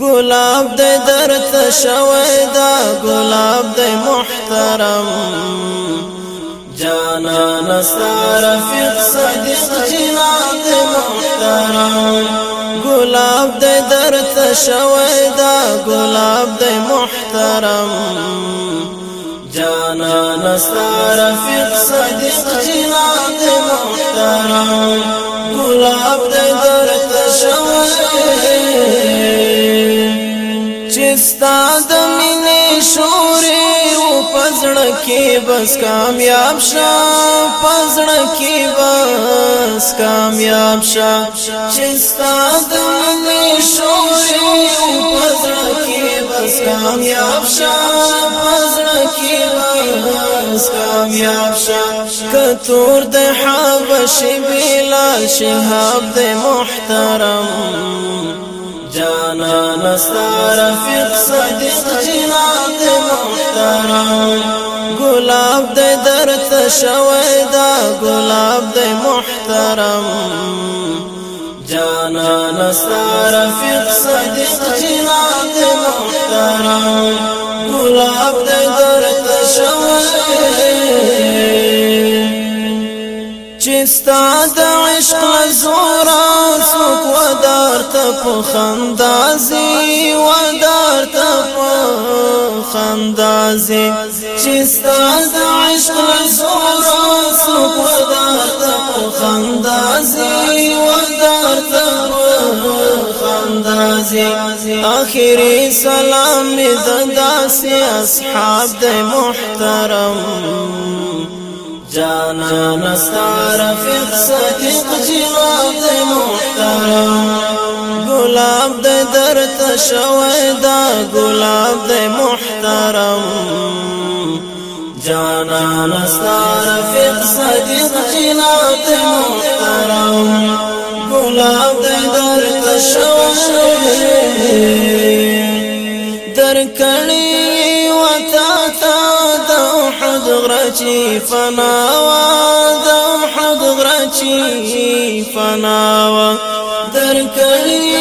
ګلاب د درد شوي دا ګلاب د محترم جانا نصار فق صدق جناب محترم ګلاب د درد شوي دا ګلاب د محترم جانا نصار فق صدق جناب محترم ګلاب د درد شوي ستا د مینې شورې او پزړه کې بس کامیاب شه پزړه کې بس کامیاب شه چې ستا د مینې شورې او پزړه کې بس کامیاب شه پزړه کې بس کامیاب شه کتور د حبش بلا شهاب د محترم جانا نستار فق صدیق جنات محترم گلاب دی درت شوی دا گلاب دی محترم جانا نستار فق صدیق جنات محترم گلاب دی درت شوی چستا د عشق زور ودارت په خندازي ودارت په خندازي چې ستاسو عشق زور سو ودارت په خندازي ودارت په خندازي اخري سلام دې داسې اصحاب دې محترم جانا نستا رفیق صدیق جواب دی محترم گلاب دی در تشوی دا گلاب دی محترم جانا نستا رفیق صدیق جناب دی محترم گلاب دی در تشوی درک غرچی فناوا د احد غرچی فناوا درکړی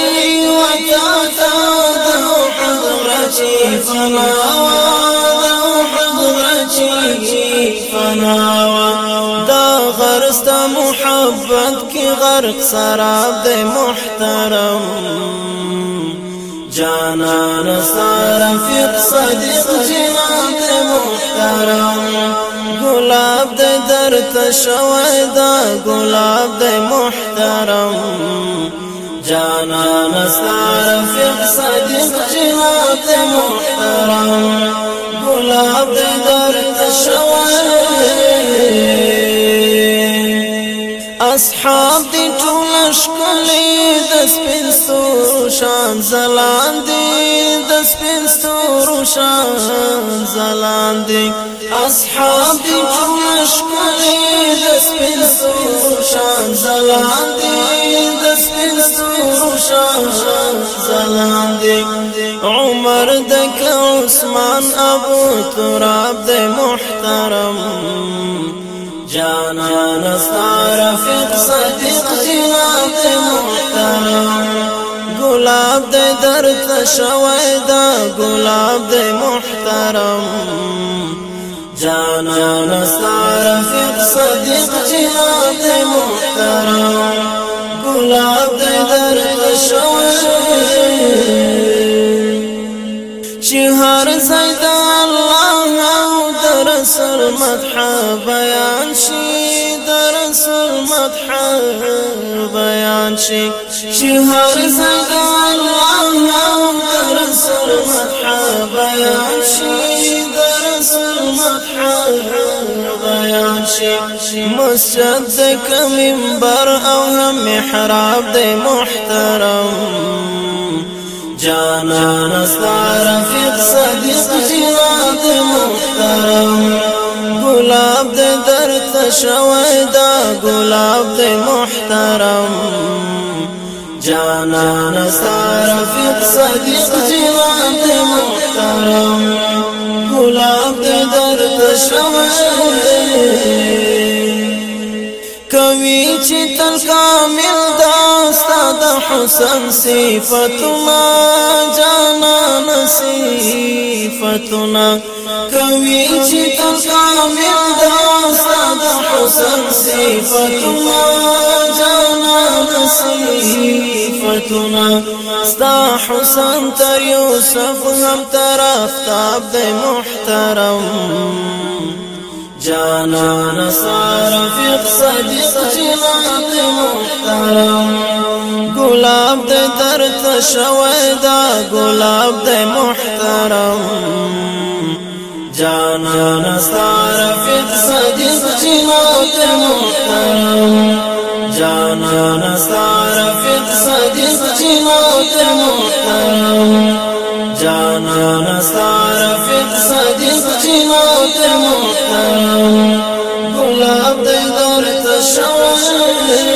وتا تا د احد غرچی فناوا د احد غرچی فناوا دا غرست محبت کی غرق سراب د محترم جانا نصار فيق صديق جنات محترم گلاب د درته شوی دا گلاب د محترم جانا نستار فق صدیق جناب دې محترم گلاب د دې دی ټول ښکلې د سپین ستورو شان زلاندې د سپین ستورو شان زلاندې اصحاب دی ټول ښکلې د سپین ستورو شان زلاندې د سپین ستورو شان زلاندې عمر د عثمان ابو تراب د محترم جانان استعرفق صدق جهات محترم گلاب دی درد شوی دا گلاب دی محترم جانان استعرفق صدق جهات محترم گلاب دی درد شوی رسل مدح بیان شي در رسل مدحا بیان شي شي هر زدا الله در مدح مدحا بیان شي در رسل مدحا شي مسجد د بر او محراب د محترم جانا رفیق صدیق جنات محترم گلاب دے درد شوی دا گلاب دے محترم جانا رفیق صدیق جنات محترم گلاب دے درد شوی کوي چې تل کامل حسن صفتنا جانا نصفتنا کوي چې تکامل دا صد حسن صفتنا جانا نصفتنا ستا حسن تر يوسف هم تر افتاب دی محترم جانا نصار في فيق صديق جنات محترم غلاب دي درت شويدا غلاب دي محترم جانا نصار في فيق صديق جنات محترم جانا نصار في فيق صديق جنات محترم جانا نصار منافق صديق چینو تر محترم گلاب دیدار تشوش